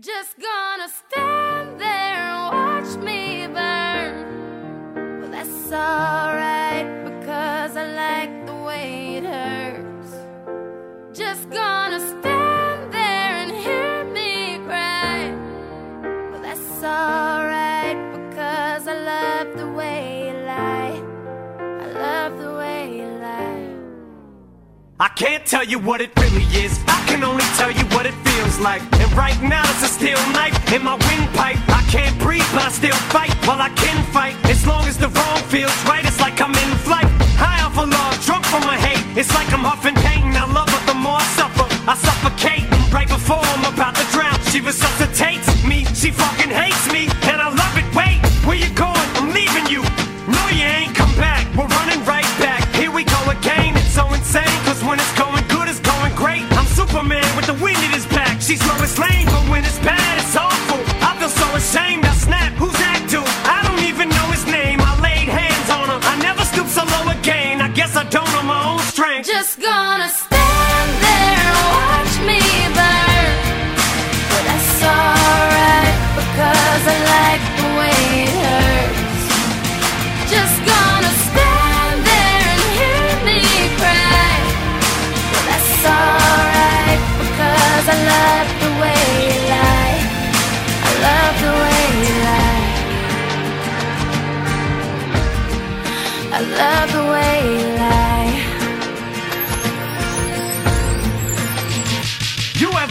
Just gonna stand there and watch me burn. Well, that's alright because I like the way it hurts. Just gonna stand there and hear me cry. Well, that's alright. I can't tell you what it really is. I can only tell you what it feels like. And right now it's a steel knife in my windpipe. I can't breathe, but I still fight. While I can fight, as long as the wrong feels right, it's like I'm in flight. High off a log, drunk from my hate. It's like I'm off wind in his back. She's Lois Lane.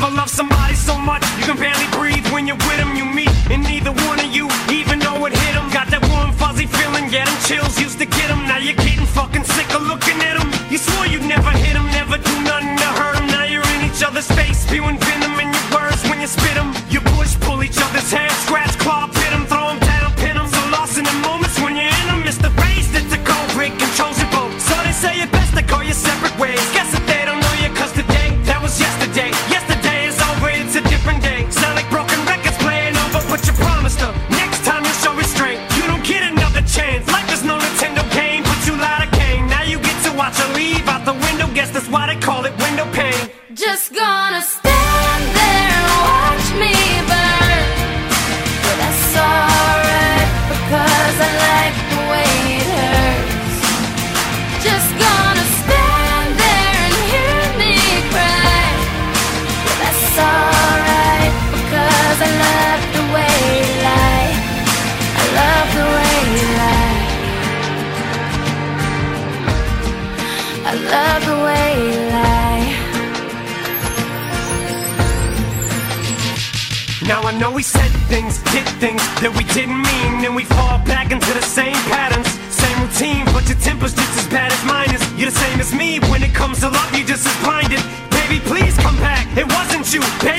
Never loved somebody so much you can barely breathe when you're with them. You meet, and neither one of you even know it hit them. Got that warm, fuzzy feeling, get them chills, used to get them. Now you're getting fucking sick of looking at them. You swore you'd never hit them, never do love the way you lie. Now I know we said things, did things that we didn't mean And we fall back into the same patterns, same routine But your temper's just as bad as mine is. You're the same as me, when it comes to love you're just as blinded. Baby please come back, it wasn't you, baby